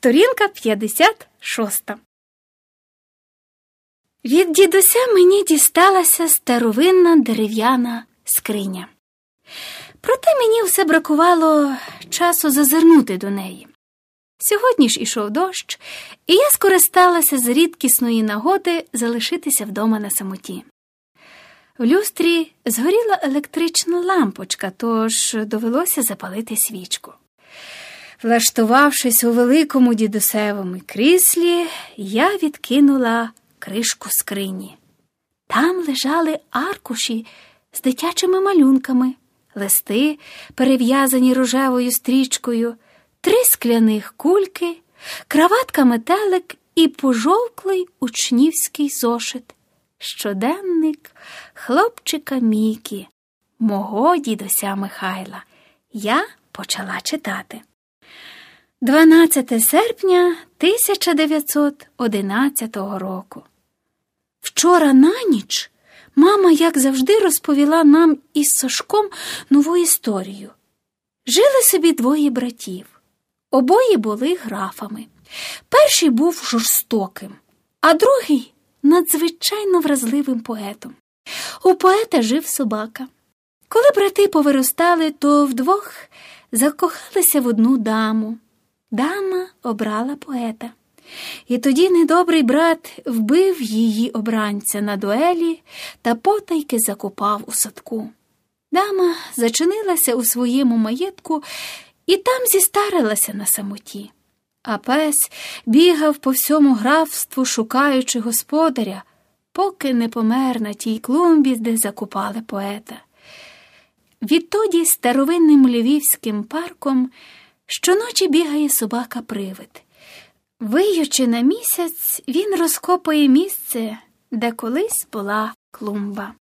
Сторінка 56. Від дідуся мені дісталася старовинна дерев'яна скриня. Проте мені все бракувало часу зазирнути до неї. Сьогодні ж ішов дощ, і я скористалася з рідкісної нагоди залишитися вдома на самоті. В люстрі згоріла електрична лампочка, тож довелося запалити свічку. Влаштувавшись у великому дідусевому кріслі, я відкинула кришку скрині. Там лежали аркуші з дитячими малюнками, листи, перев'язані рожевою стрічкою, три скляних кульки, краватка метелик і пожовклий учнівський зошит. Щоденник хлопчика Мікі, мого дідуся Михайла. Я почала читати. 12 серпня 1911 року. Вчора на ніч мама, як завжди, розповіла нам із Сашком нову історію. Жили собі двоє братів. Обоє були графами. Перший був жорстоким, а другий надзвичайно вразливим поетом. У поета жив собака. Коли брати повиростали, то вдвох закохалися в одну даму. Дама обрала поета. І тоді недобрий брат вбив її обранця на дуелі та потайки закопав у садку. Дама зачинилася у своєму маєтку і там зістарилася на самоті. А пес бігав по всьому графству, шукаючи господаря, поки не помер на тій клумбі, де закопали поета. Відтоді старовинним львівським парком щоночі бігає собака привид. Виючи на місяць, він розкопує місце, де колись була клумба.